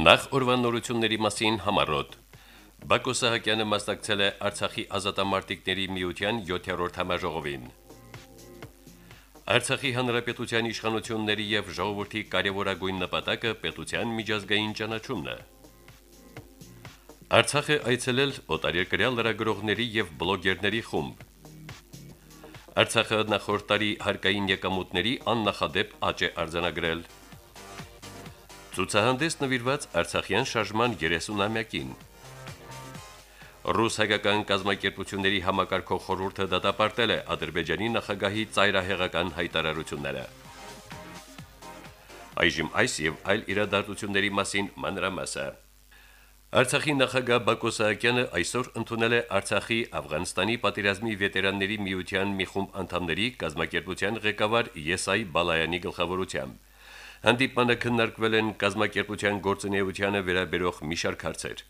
Նախ օրվանորությունների մասին համարոտ։ Բակո Սահակյանը մասնակցել է Արցախի ազատամարտիկների միության 7-րդ համաժողովին։ Արցախի հանրապետության իշխանությունների եւ ժողովրդի կարևորագույն նպատակը պետության միջազգային ճանաչումն է։ Արցախ է այցելել օտարերկրյա լրագրողների եւ բլոգերների խումբ։ Արցախը նախորդ տարի հարկային եկամուտների աննախադեպ աճ է արձանագրել։ Ցուցահանդես նվիրված Արցախյան շարժման 30-ամյակին։ Ռուս-հայկական կազմակերպությունների համակարգող խորհուրդը դատապարտել է Ադրբեջանի նախագահի ծայրահեղական հայտարարությունները։ Այժմ այս եւ այլ իրադարձությունների մասին մանրամասը։ Արցախի նախագահ Բակո Սահակյանը այսօր ընդունել է Արցախի Աфghanստանի պատերազմի վետերանների միության մի խումբ անդամների կազմակերպության ղեկավար Եսայ Բալայանի գլխավորությամբ։ Հանդիպանը քննարկվել են կազմակերպության գործունեությանը վերաբերող մի շարք հարցեր։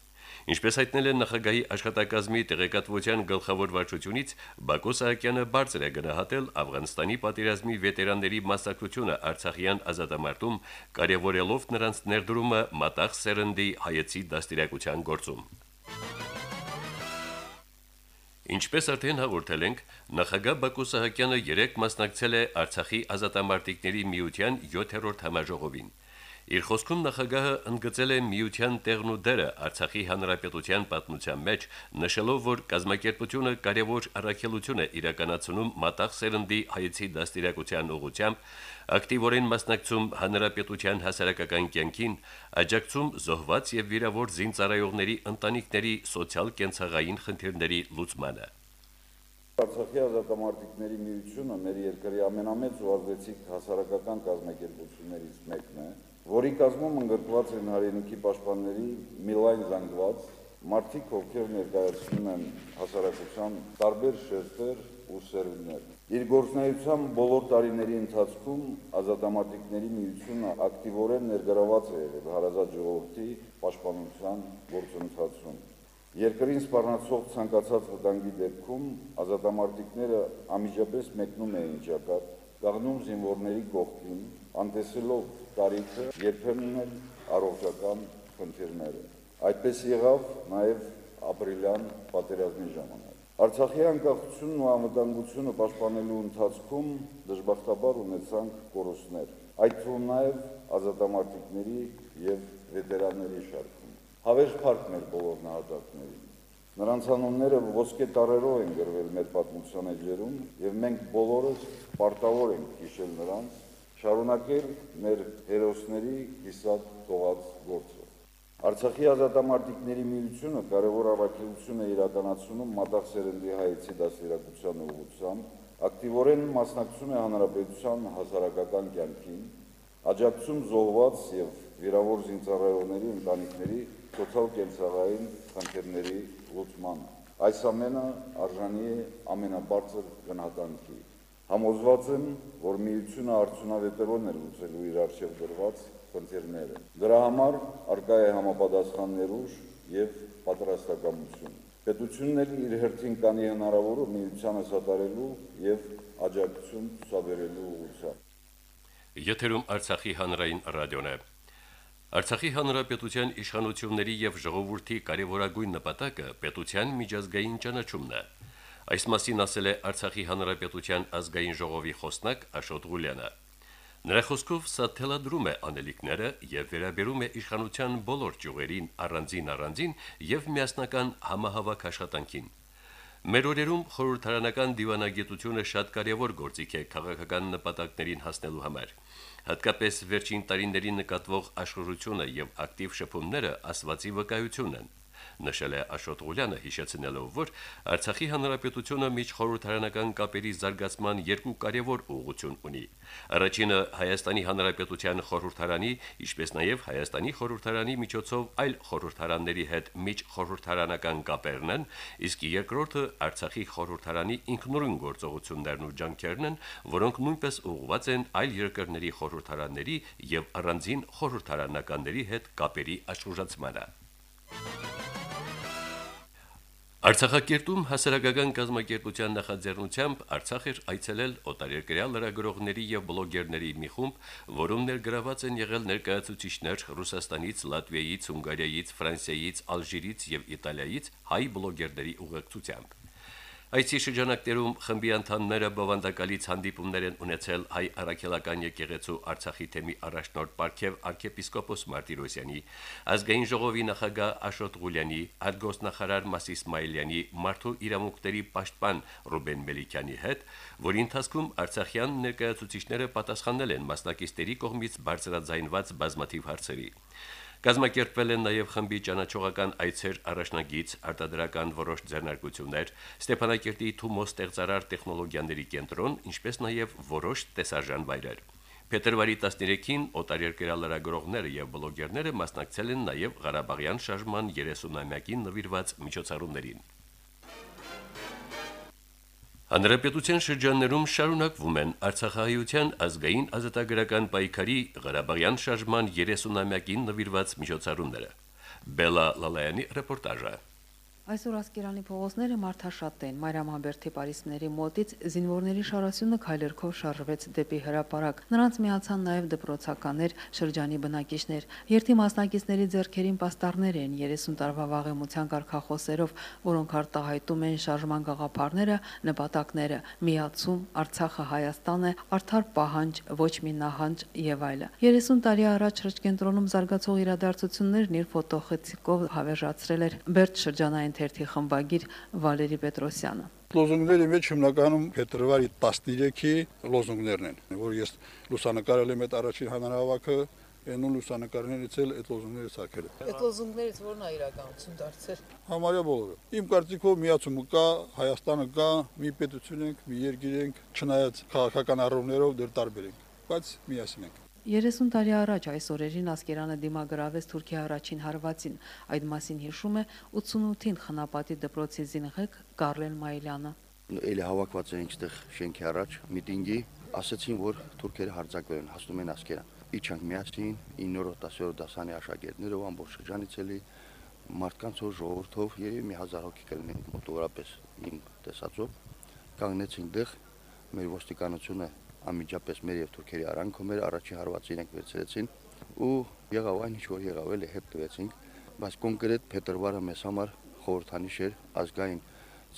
Ինչպես հայտնել են նախագահի աշխատակազմի տեղեկատվության գլխավոր վարչությունից, Բակո Սահակյանը բարձր է գնահատել Աфghanստանի պատերազմի վետերանների մասնակցությունը Արցախյան ազատամարտում, կարևորելով նրանց ներդրումը մտաղ սերնդի հայեցի դաստիարակության գործում։ Ինչպես արդեն հաղորդել ենք, նախագահ Բակո Սահակյանը երեք մասնակցել է Արցախի ազատամարտիկների միության 7-րդ համաժողովին։ Իր խոսքում նախագահը ընդգծել է միության տեղն ու դերը Արցախի հանրապետության պատմության մեջ, նշելով, որ կազմակերպությունը կարևոր առաքելություն է իրականացնում մտաղ սերնդի հայեցի դաստիարակության ուղղությամբ, ակտիվորեն մասնակցում հանրապետության հասարակական կյանքին, աջակցում զոհված եւ վիրավոր զինծառայողների ընտանիքների սոցիալ-կենցաղային խնդիրների լուծմանը։ Արցախի ազատամարտիկների միությունը մեր երկրի ամենամեծ ու ազդեցիկ հասարակական կազմակերպություններից մեկն է, որի կազմում ընդգրկված են հայրենիքի պաշտպանների մի լայն զանգված մարդիկ, ովքեր ներկայացնում են հասարակության տարբեր շերտեր ու սերունդներ։ Իր գործնեայության բոլոր տարիների ընթացքում ազատամարտիկների միությունը ակտիվորեն ներգրաված է եղել հարազատ ժողովրդի պաշտպանության գործընթացում։ Երկրին սպառնացող ցանկացած վտանգի դեպքում ազատամարտիկները անմիջապես մեկնում էին ճակատ, գաղնում զինվորների կողքին, անտեսելով տարիքը, երբեմն էլ առողջական խնդիրները։ Այդպես եղավ նաև ապրիլյան պատերազմի ժամանակ։ Արցախի անկախությունն ու անվտանգությունը պաշտպանելու ընթացքում դժբախտաբար ունեցանք կորուստներ, այդ թվում նաև ազատամարտիկների եւ վետերանների շարք Հավերժ փառքն էր բոլոր նահատակներին։ Նրանց անունները ոսկե տարերով են գրվել մեր պատմության էջերում եւ մենք բոլորս պարտավոր ենք հիշել նրանց, շարունակել մեր հերոսների հիսատ թողած գործը։ Արցախի ազատամարտիկների միությունը կարևոր առաքելություն է իրականացնում մատաղ սերնդի հայեցի դաստիարակության ուղղությամբ, ակտիվորեն մասնակցում է հանրապետության հասարակական կյանքին, աջակցում զոհված եւ վիրավոր զինծառայողների ընտանիքների սոցիալ-կենցաղային խնդիրների լուծմանը։ Այս ամենը արժանի է ամենաբարձր գնահատանքի։ Համոզված եմ, որ միությունը արդյունավետորեն է լուծելու իր արժեվ դրված խնդիրները։ Դրա համար արկա է համապատասխան ներուժ եւ պատրաստակամություն։ Պետությունն էլ իր հերթին կանի հնարավորը միությանը սատարելու եւ աջակցություն ցուցաբերելու ուղղությամբ։ Եթերում Արցախի հանրային ռադիոն է։ Արցախի հանրապետության իշխանությունների եւ ժողովրդի կարևորագույն նպատակը պետության միջազգային ճանաչումն է։ Այս մասին ասել է Արցախի հանրապետության ազգային ժողովի խոսնակ Աշոտ Ղուլյանը։ Նրա խոսքով սա թելադրում է անելիքները եւ վերաբերում է իշխանության բոլոր ճյուղերին առանձին առանձին եւ միասնական համահավաք աշխատանքին։ Մեր օրերում խորհրդարանական դիվանագիտությունը շատ կարևոր գործիք է քաղաքական նպատակներին հասնելու համար հատկապես վերջին տարիներին նկատվող աշխուժությունը եւ ակտիվ շփումները ասվածի վկայություն են նշել է Աշոտ Ղուլյանը հիշեցնելով, որ Արցախի հանրապետությունը միջխորհրդարանական կապերի զարգացման երկու կարևոր ուղղություն ունի։ Առաջինը Հայաստանի հանրապետության խորհրդարանի, ինչպես նաև Հայաստանի խորհրդարանի միջոցով այլ խորհրդարանների հետ միջխորհրդարանական կապերն են, իսկ երկրորդը Արցախի խորհրդարանի ինքնուրույն գործողություններն ու ջանքերն են, որոնք նույնպես ուղղված են այլ երկրների խորհրդարանների եւ առանձին խորհրդարանականների հետ կապերի աշխուժացմանը։ Արցախակերտում հասարակական կազմակերպության նախաձեռնությամբ Արցախ էր այցելել օտարերկրյա լրագրողների եւ բլոգերների մի խումբ, որում ներգրաված են եղել ներկայացուցիչներ Ռուսաստանից, Լատվիայից, Հունգարիայից, Ֆրանսիայից, Ալժիրից եւ Իտալիայից հայ բլոգերների ուղեկցությամբ։ Այսի շրջանակներում խմբի անդամները բովանդակալից հանդիպումներ են ունեցել հայ առաքելական եկեղեցու Արցախի թեմի առաջնորդ Պարքև arczepiskopos Մարտիրոսյանի, ազգային ժողովի նախագահ Աշոտ Ղուլյանի, արտգոսնախարար Մաս Իսմայելյանի, մարդու իրավունքների պաշտպան Ռուբեն Մելիքյանի հետ, որի ընթացքում Արցախյան ներկայացուցիչները պատասխանել են մասնակիցների կողմից բարձրաձայնված բազմաթիվ հարցերի։ Կազմակերպվել են նաև խմբի ճանաչողական այցեր առաջնագից, արտադրական որոշ ձեռնարկություններ, Ստեփանակերտի Թումո ստեղծարար տեխնոլոգիաների կենտրոն, ինչպես նաև որոշ տեսարժան վայրեր։ Փետրվարի 13-ին օտարերկրյա լրագրողները եւ բլոգերները մասնակցել են նաև Ղարաբաղյան շարժման 30-ամյակին նվիրված միջոցառումներին։ Հանրապետության շրջաններում շարունակվում են Արցախահայության ազգային ազատագրական պայքարի Ղարաբաղյան շարժման 30-ամյակին նվիրված միջոցառումները։ Բելա Լալայանի ռեպորտաժը։ Այսօր Ասկերանի փողոցները մարդաշատ են։ Մարիամաբերդի Փարիսների մոտից զինվորների շարասյունը քայլերքով շարժվեց դեպի հրապարակ։ Նրանց միացան նաև դպրոցականներ, շրջանի բնակիչներ։ Երթի մասնակիցների ձեռքերին պաստառներ են 30 տարվա վաղեմության կարգախոսերով, որոնք արտահայտում են շարժման գաղափարները, նպատակները՝ միացում, Արցախը Հայաստան է, արդար պահանջ, ոչ մի նահանջ եւ այլը։ 30 տարի առաջ շրջկենտրոնում զարգացող իրադարձություններն իր ֆոտոխցիկով հավերժացրել էր Բերտ շրջանային թերթի խմբագիր Վալերի Պետրոսյանը։ Լոզունգների մեջ հիմնականում փետրվարի 13-ի լոզունգներն են, որ ես լուսանկարել եմ այդ առաջին հանրահավաքը, այնու լուսանկարներից էլ այդ լոզունգները ցակել եմ։ Այդ լոզունգներից ո՞րն է իրականություն դարձել։ Համարյա բոլորը։ Իմ կարծիքով միացումը կա, Հայաստանը կա, մի պետություն ենք, մի երկիր ենք, չնայած քաղաքական առումներով դեռ տարբեր ենք, բայց միասին ենք։ 30 տարի առաջ այս օրերին Ասկերանը դիմագրավեց Թուրքիա առաջին հարվածին։ Այդ մասին հիշում է 88-ին խնապատի դպրոցի զինղեկ Կարլեն Մայլյանը։ Էլի հավաքված էին այդտեղ շենքի առաջ միտինգի, ասացին, որ թուրքերը հարձակվել են, հասնում են Ասկերան։ Իջանք միասին 9-րդ 10-րդ դասանի աշակերտներով ամբողջ շրջանից էլի մարդկանց որ ժողովրդով երևի մի հազար հոգի կլինեն մոտավորապես իմ տեսածով կանգնեցին դեղ մեր ոստիկանությունը անմիջապես մեր եւ թուրքերի արանքում էր, առաջի հարվածին ենք վերցրեցին ու եղավ այն ինչ որ եղավ էլ հետ տվեցինք, բայց կոնկրետ փետրվարը մեզ համար խորհրդանիշ էր ազգային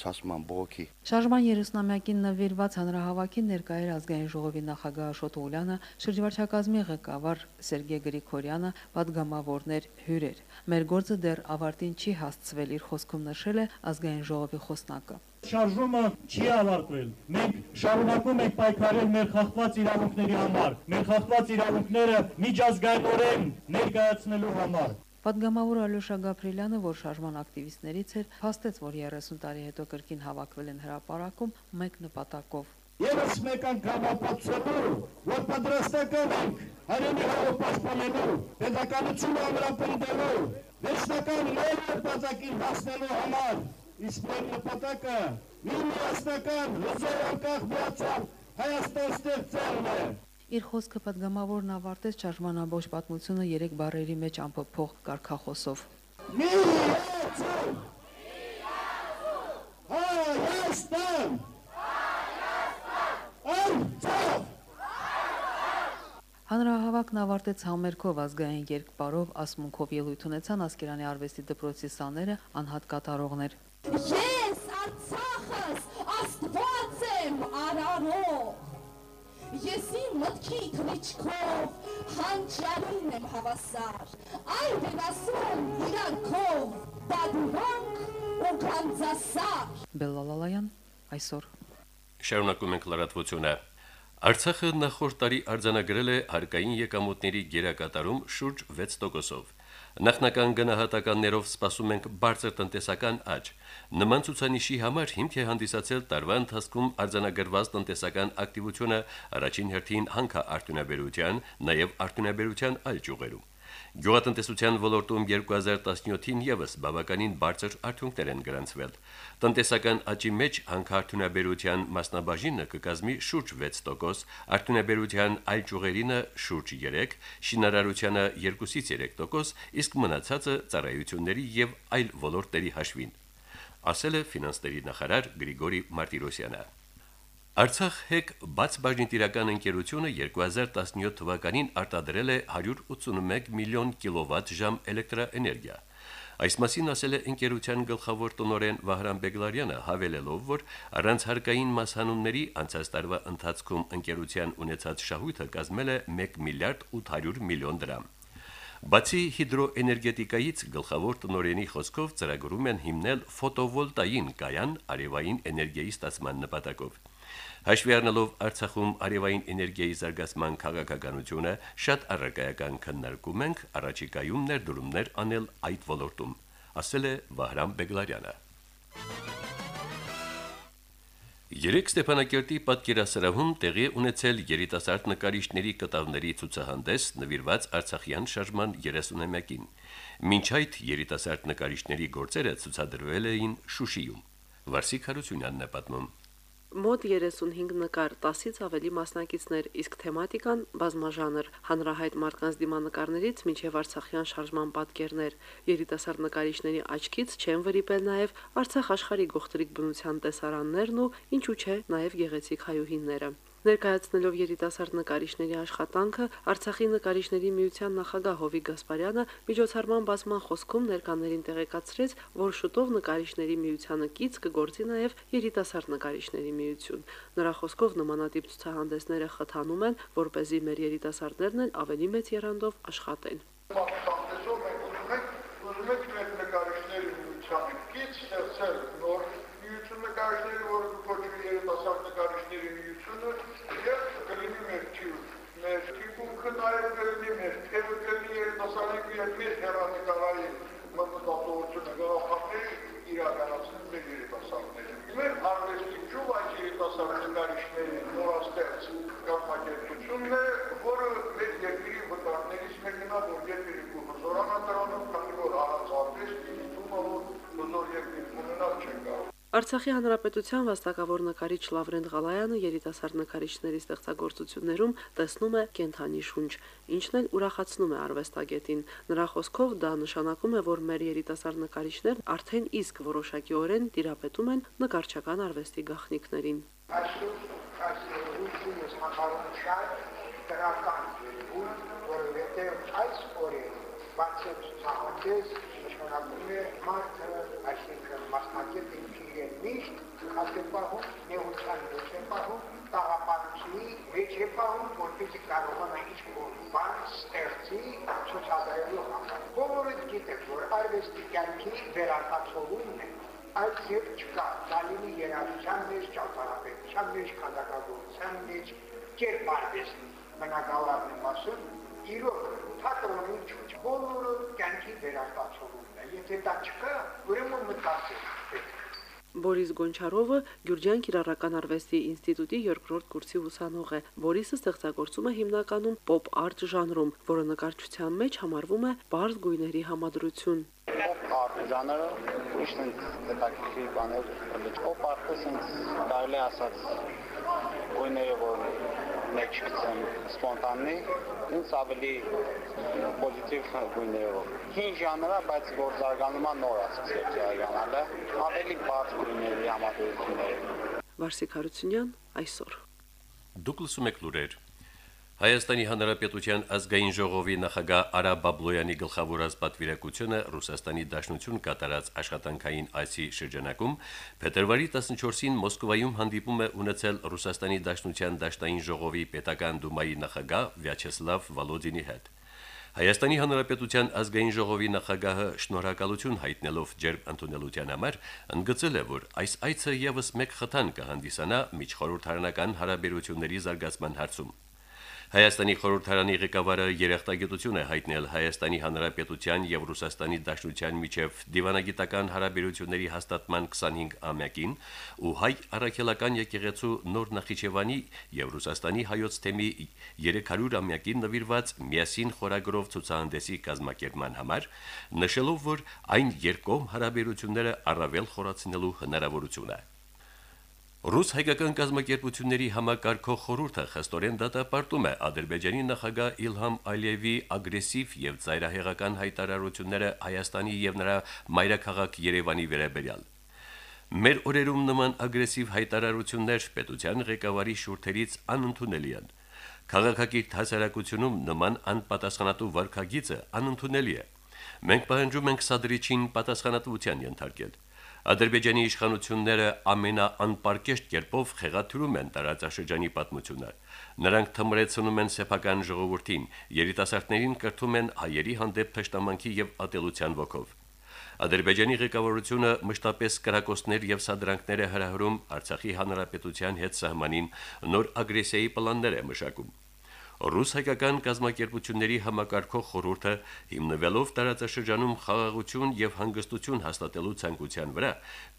ցասման բողոքի։ Շարժման 30-ամյակին նվիրված հանրահավաքի ներկայեր ազգային ժողովի նախագահ Աշոտ Ուլյանը, շրջվարչակազմի ղեկավար Սերգեյ Գրիգորյանը, падգամավորներ հյուրեր։ Մեր գործը դեռ ավարտին չի հասցվել, իր խոսքում նշել է ազգային ժողովի խոսնակը շարժումը չի ավարտվել։ Մենք շարունակում ենք պայքարել մեր խախտված իրավունքների համար, մեր խախտված իրավունքները միջազգայինորեն ներկայացնելու համար։ Պատգամավոր Ալյոշա Գաբրելյանը, որ շարժման ակտիվիստներից էր, հաստեց, որ 30 տարի հետո կրկին հավաքվել են հրապարակում մեկ նպատակով։ Եվս մեկ անգամ ապացուցելու, որ պատրաստական ենք հայրենի հողը պաշտպանելու, պետականությունը ամրապնդելու, վերջնական նոր բացակին հասնելու համար իսկ մեր նպատակը մի միասնական լուծեր անկախ միացավ Հայաստան ստեղծելն է։ Իր խոսքը պատգամավորն ավարտեց շարժմանաբոչ պատմությունը երեք բառերի մեջ ամփոփող կարկախոսով։ Մի երացում։ Հայաստան։ Հայաստան։ Հանրահավաքն ավարտեց համերգով ազգային երկպարով, ասմունքով ելույթ ունեցան Ասկերանի արվեստի դպրոցի սաները անհատ կատարողներ։ Ես Արցախս Աստված եմ արարող։ Ես իմ մտքի քրիչքով հանճարին եմ հավասար։ Այլ են ասում իրանքով բադուրանք ու գանձասար։ Բելլալալայան այսօր Շարունակում ենք լրատվությունը։ Արցախը նախորդ տարի արձանագրել է հարկային եկամուտների գերակատարում շուրջ 6%-ով։ Նախնական գնահատականներով սպասում ենք բարձր տնտեսական աճ։ Նման ցուցանիշի համար հիմք է հանդիսացել տարվա ընթացքում արձանագրված տնտեսական ակտիվությունը առաջին հերթին հանքա արտոնաբերության, նաև արտոնաբերության այլ ճյուղերում։ Գյուղատնտեսության ոլորտում 2017-ին եւս բավականին բարձր արդյունքներ են գրանցվել։ Տնտեսական աճի մեջ հանքարդյունաբերության մասնաբաժինը կկազմի շուրջ 6%, արդյունաբերության այլ ճյուղերինը շուրջ 3, շինարարությանը 2-ից 3%, իսկ մնացածը ծառայությունների եւ այլ ոլորտների հաշվին։ ասել է ֆինանսների նախարար Գրիգորի Մարտիրոսյանը։ Արցախ հեկ բաց բաժնետիրական ընկերությունը 2017 թվականին արտադրել է 181 միլիոն կիլովատ ժամ էլեկտրաէներգիա։ Այս մասին ասել է ընկերության գլխավոր տնօրեն Վահրամ Բեգլարյանը, հավելելով, որ առանց հարկային մասհանումների անցած տարվա ընթացքում ընկերության ունեցած շահույթը կազմել է 1 միլիարդ 800 միլիոն դրամ։ Բացի հիդրոէներգետիկայից գլխավոր տնօրենի խոսքով ծրագրում են հիմնել ֆոտովոլտային կայան արևային էներգիայի ստացման նպատակով։ Հաշվի առնելով Արցախում արևային էներգիայի զարգացման քաղաքականությունը, շատ առարկայական քննարկում ենք առաջիկայում ներդրումներ անել այդ ոլորտում, ասել է Վահրամ Բեգլարյանը։ Երեք Ստեփանակերտի պատկերասրահում տեղի ունեցել երիտասարդ նկարիչների կտավների ցուցահանդես նվիրված Արցախյան շարժման 30-ամյակին։ Մինչ այդ երիտասարդ նկարիչների գործերը ցուցադրվել էին Շուշիում։ Վարսիկ Հարությունյանն է պատմում. Մոտ 35 նկար, 10-ից ավելի մասնակիցներ, իսկ թեմատիկան բազմաժանր, հանրահայտ մարդկանց դիմանկարներից մինչև Արցախյան շարժման պատկերներ։ Երիտասարդ նկարիչների աչքից չեն վրիպել նաև Արցախ աշխարհի գողտրիկ բնության տեսարաններն ու ինչու՞ չէ, նաև գեղեցիկ հայուհիները։ Ներկայացնելով երիտասարդ նկարիչների աշխատանքը, Արցախի նկարիչների միության նախագահ Հովիկ Գասպարյանը միջոցառման բացման խոսքում ներկաներին տեղեկացրեց, որ շուտով նկարիչների միությանը կից կգործի նաև երիտասարդ նկարիչների միություն։ Նրա խոսքով նմանատիպ ցուցահանդեսները խթանում են, որ เป զի մեր երիտասարդներն էլ ավելի մեծ երանդով աշխատեն։ Ուզում եք մեր նկարիչների միությանը կից ստեղծել նոր միություն նկարիչների, որը կոչվի երիտասարդ նկարիչների միությունը, եւ կլինի մեր թիվ, մեր թիվունքը նաեւ կլինի մեր թևը կլինի երիտասարդի եւ մեր հերանեկարայի մտածողությունը գաղափարների իրականացնել մեր երիտասարդները։ Մեր արվեստի ճյուղ այդ երիտասարդ նկարիչների նորաստեղծ կազմակերպությունն է, որը մեր երկրի վտարներից մեկն է, որ երկրի հզորանա դրանում, քանի որ առանց արվեստի դիտումը որ հզոր երկրի ունենալ չեն կարող։ Արցախի հանրապետության վաստակավոր նկարիչ Լավրենտ Ղալայանը երիտասարդ նկարիչների ստեղծագործություններում տեսնում է կենթանի շունչ, ինչն էլ ուրախացնում է արվեստագետին։ Նրա խոսքով դա նշանակում է, որ մեր երիտասարդ նկարիչներն արդեն իսկ որոշակիորեն տիրապետում են նկարչական արվեստի գաղտնիքներին։ Այսօր համարում շատ դրական երևույթ, որովհետև այս օրերին բացի ցուցահանդես նշանակում է մարդը, միշտ հաշեպահում, նեղության մեջ է պահում, տաղապանքի մեջ է պահում, որպեսի կարողանա ինչ-որ բան ստեղծի ցուցադրելու համար։ Բոլորը գիտեք, որ արվեստի կյանքի վերարտացողումն է, այդ ձև չկա, դա լինի երաժշտության մեջ, ճարտարապետության մեջ, քանդակագործության մեջ, կերպարվեստի բնակավարն եմ ասում, իրոք թատրոնի չուչ, բոլորը կյանքի վերարտացողումն է, եթե դա չկա, ուրեմն մտածել Բորիս Գոնչարովը Գյուրջան Կիրառական արվեստի ինստիտուտի երկրորդ կուրսի ուսանող է։ Բորիսը ստեղծագործում է հիմնականում pop art ժանրում, որը նկարչության մեջ համարվում է բարձ գույների համադրություն։ art ժանրը իշտ հետաքրքիր բաներ, pop art-ը sense կարելի ասած գույները որ մեջ գցեմ սպոնտաննի, ինձ ավելի պոզիտիվ գույներով։ Հին ժանրա, բայց որ զարգանում է նոր է սկսել զարգանալը, ավելի բարձ գույների համադրություններ։ Վարսիկ Հարությունյան այսօր։ Դուք լսում եք լուրեր Հայաստանի Հանրապետության ազգային ժողովի նախագահ Արա Բաբլոյանի գլխավորած պատվիրակությունը Ռուսաստանի Դաշնություն կատարած աշխատանքային այցի շրջանակում փետրվարի 14-ին Մոսկվայում հանդիպում է ունեցել Ռուսաստանի Դաշնության Դաշնային ժողովի պետական դումայի նախագահ Վյաչեսլավ Վալոդինի հետ։ Հայաստանի Հանրապետության ազգային ժողովի նախագահը շնորհակալություն հայտնելով ջերմ ընդունելության համար ընդգծել է, որ այս այցը եւս մեկ խթան կհանդիսանա միջխորհրդարանական հարաբերությունների զարգացման հարցում։ Հայաստանի խորհրդարանի ղեկավարը երախտագիտություն է հայտնել Հայաստանի Հանրապետության եւ Ռուսաստանի Դաշնության միջև դիվանագիտական հարաբերությունների հաստատման 25-ամյակին ու հայ առաքելական եկեղեցու նոր Նախիջևանի եւ Ռուսաստանի հայոց թեմի 300-ամյակին նվիրված միասին խորագրով ցուցահանդեսի կազմակերպման համար, նշելով, որ այն երկկողմ հարաբերությունները առավել խորացնելու հնարավորություն է։ Ռուս հայկական կազմակերպությունների համակարգող խորհուրդը խստորեն դատապարտում է Ադրբեջանի նախագահ Իլհամ Ալիևի ագրեսիվ եւ ծայրահեղական հայտարարությունները Հայաստանի եւ նրա մայրաքաղաք Երևանի վերաբերյալ։ Մեր օրերում նման ագրեսիվ հայտարարություններ պետության ղեկավարի շուրթերից անընդունելի են։ Քաղաքակիրթ հասարակությունում նման անպատասխանատու վարկագիծը անընդունելի է։ Մենք պահանջում ենք Սադրիչին պատասխանատվության ենթարկել։ Ադրբեջանի իշխանությունները ամենաանպարկեշտ կերպով խեղաթյուրում են տարածաշրջանի պատմությունը։ Նրանք թմրեցնում են սեփական ժողովրդին, երիտասարդներին կրթում են հայերի հանդեպ փշտամանքի եւ ատելության ոգով։ Ադրբեջանի ղեկավարությունը մշտապես կրակոցներ եւ սադրանքներ է հրահրում Արցախի հանրապետության հետ սահմանին նոր ագրեսիայի պլաններ է մշակում։ Ռուս-հայկական կազմակերպությունների համակարգող խորհուրդը հիմնվելով տարածաշրջանում խաղաղություն եւ հանգստություն հաստատելու ցանկության վրա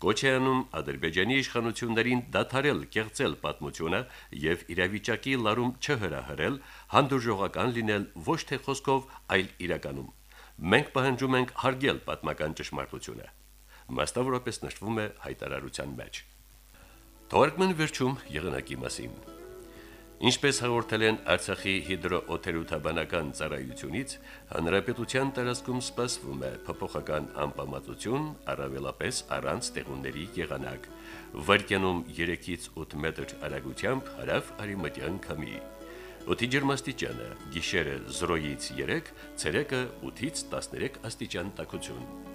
կոչ է անում Ադրբեջանի իշխանություններին դադարել կեղծել պատմությունը եւ իրավիճակի լարում չհրահրել, հանդուրժողական լինել ոչ թե խոսքով, այլ իրականում։ Մենք պահանջում ենք հարգել պատմական ճշմարտությունը։ Մասնավորապես նշվում է հայտարարության մեջ։ Թարգման վերջում եղանակի մասին։ Ինչպես հաղորդել են Արցախի հիդրոօթերոթաբանական ծառայությունից, հանրապետության տարածքում սպասվում է փոփոխական անպամատություն, առավելապես առանց տեղունների եղանակ։ Վարկյանում 3-ից 8 մետր արագությամբ հարավ արևմտյան քամի։ Օդի ջերմաստիճանը՝ գիշերը 0-ից 3, ցերեկը 8-ից 13 աստիճան տաքություն։